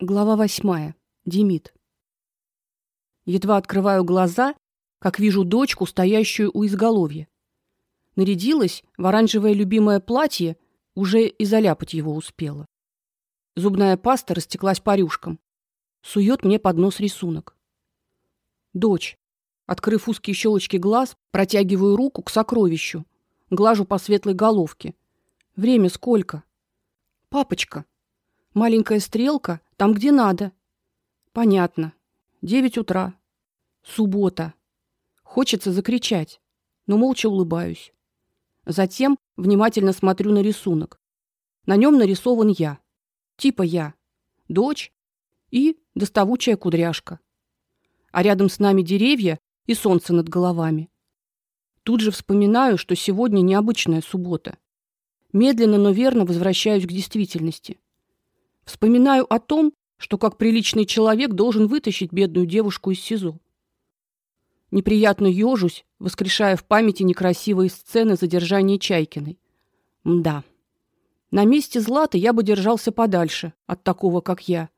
Глава восьмая. Демид. Едва открываю глаза, как вижу дочку, стоящую у изголовья. Нарядилась в оранжевое любимое платье, уже и заляпать его успела. Зубная паста растеклась по рюшкам. Сует мне под нос рисунок. Дочь. Открыв узкие щелочки глаз, протягиваю руку к сокровищу, глажу по светлой головке. Время сколько? Папочка. Маленькая стрелка там, где надо. Понятно. Девять утра. Суббота. Хочется закричать, но молча улыбаюсь. Затем внимательно смотрю на рисунок. На нем нарисован я. Типа я. Дочь и доставучая кудряшка. А рядом с нами деревья и солнце над головами. Тут же вспоминаю, что сегодня необычная суббота. Медленно, но верно возвращаюсь к действительности. Вспоминаю о том, что как приличный человек должен вытащить бедную девушку из СИЗО. Неприятно ежусь, воскрешая в памяти некрасивые сцены задержания Чайкиной. Мда. На месте Златы я бы держался подальше от такого, как я.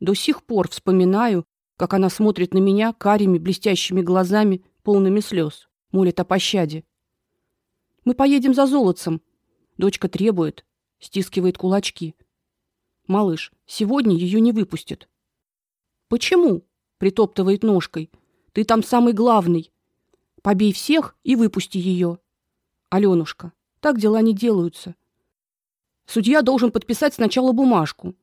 До сих пор вспоминаю, как она смотрит на меня карими блестящими глазами, полными слез, молит о пощаде. Мы поедем за золотцем. Дочка требует, стискивает кулачки. Малыш, сегодня ее не выпустят. Почему? притоптывает ножкой. Ты там самый главный. Побей всех и выпусти ее. Алёнушка, так дела не делаются. Судья должен подписать сначала бумажку.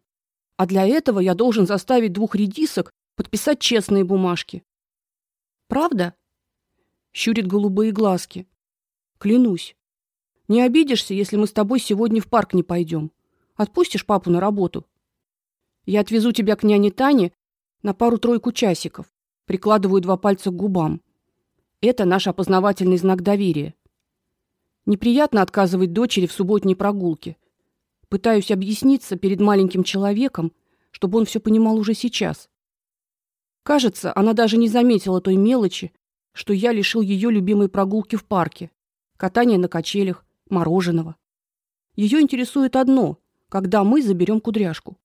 А для этого я должен заставить двух редисок подписать честные бумажки. Правда? Щурит голубые глазки. Клянусь. Не обидишься, если мы с тобой сегодня в парк не пойдем? Отпустишь папу на работу? Я отвезу тебя к няне Тане на пару-тройку часиков. Прикладываю два пальца к губам. Это наш опознавательный знак доверия. Неприятно отказывать дочери в субботней прогулке. Пытаюсь объясниться перед маленьким человеком, чтобы он все понимал уже сейчас. Кажется, она даже не заметила той мелочи, что я лишил ее любимой прогулки в парке, катания на качелях, мороженого. Ее интересует одно: когда мы заберем кудряшку.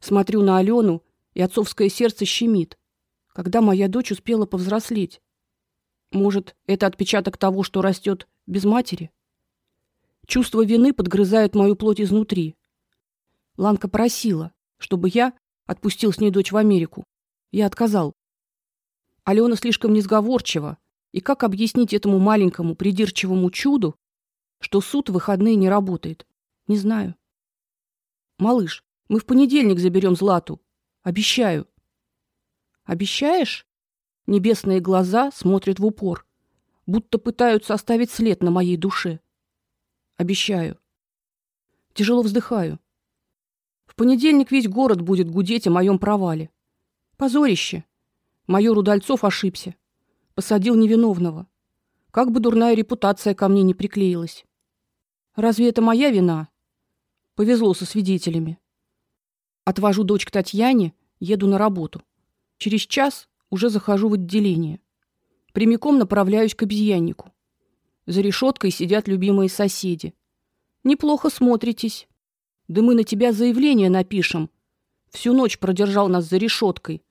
Смотрю на Алену, и отцовское сердце щемит. Когда моя дочь успела повзрослеть? Может, это отпечаток того, что растет без матери? Чувство вины подгрызает мою плоть изнутри. Ланка просила, чтобы я отпустил с ней дочь в Америку. Я отказал. Алена слишком несговорчива, и как объяснить этому маленькому придирчивому чуду, что суд в выходные не работает? Не знаю. Малыш, мы в понедельник заберем Злату. Обещаю. Обещаешь? Небесные глаза смотрят в упор, будто пытаются оставить след на моей душе. Обещаю. Тяжело вздыхаю. В понедельник весь город будет гудеть о моем провале. Позорище. Майор Удальцов ошибся. Посадил невиновного. Как бы дурная репутация ко мне не приклеилась. Разве это моя вина? Повезло со свидетелями. Отвожу дочь к Татьяне, еду на работу. Через час уже захожу в отделение. Прямиком направляюсь к обезьяннику. За решеткой сидят любимые соседи. Неплохо смотритесь. Да мы на тебя заявление напишем. Всю ночь продержал нас за решеткой.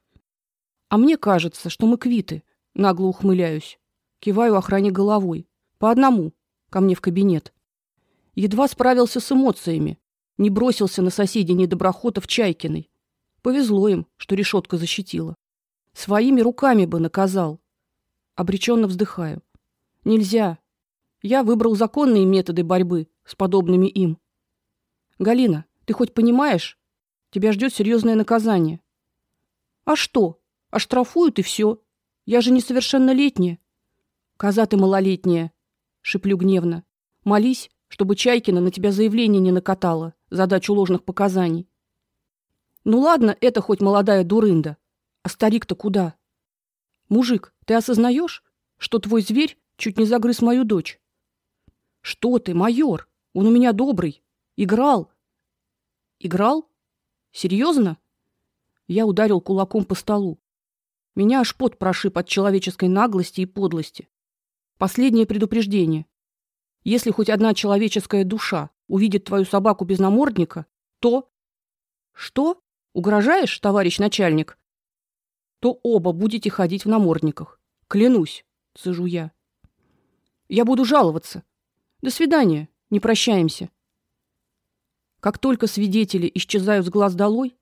А мне кажется, что мы квиты. Нагло ухмыляюсь. Киваю охране головой. По одному. Ко мне в кабинет. Едва справился с эмоциями не бросился на соседей недоброхотов Чайкиной. Повезло им, что решетка защитила. Своими руками бы наказал. Обреченно вздыхаю. Нельзя. Я выбрал законные методы борьбы с подобными им. Галина, ты хоть понимаешь? Тебя ждет серьезное наказание. А что? Оштрафуют и все. Я же несовершеннолетняя. Коза ты малолетняя, шиплю гневно. Молись, чтобы Чайкина на тебя заявление не накатала за дачу ложных показаний. Ну ладно, это хоть молодая дурында, а старик-то куда? Мужик, ты осознаешь, что твой зверь чуть не загрыз мою дочь? Что ты, майор? Он у меня добрый, играл. Играл? Серьезно? Я ударил кулаком по столу. Меня аж пот прошиб от человеческой наглости и подлости. Последнее предупреждение. Если хоть одна человеческая душа увидит твою собаку без намордника, то Что? Угрожаешь, товарищ начальник? То оба будете ходить в намордниках. Клянусь, цежу я. Я буду жаловаться. До свидания, не прощаемся. Как только свидетели исчезают с глаз долой,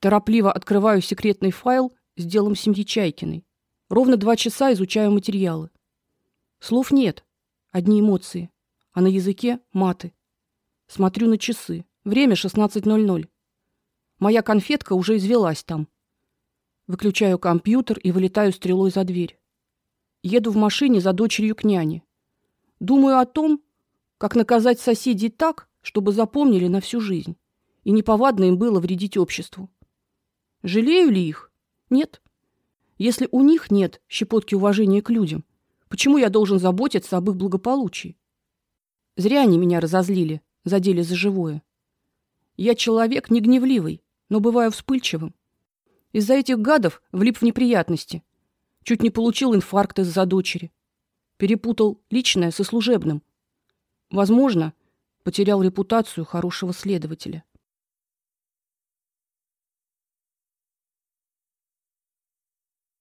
торопливо открываю секретный файл с делом семьи Чайкиной. Ровно два часа изучаю материалы. Слов нет, одни эмоции, а на языке маты. Смотрю на часы. Время 16:00. Моя конфетка уже извелась там. Выключаю компьютер и вылетаю стрелой за дверь. Еду в машине за дочерью к няне. Думаю о том, как наказать соседей так, чтобы запомнили на всю жизнь, и неповадно им было вредить обществу. Жалею ли их? Нет. Если у них нет щепотки уважения к людям, почему я должен заботиться об их благополучии? Зря они меня разозлили, задели за живое. Я человек не гневливый, но бываю вспыльчивым. Из-за этих гадов влип в неприятности. Чуть не получил инфаркт из-за дочери. Перепутал личное со служебным. Возможно, потерял репутацию хорошего следователя.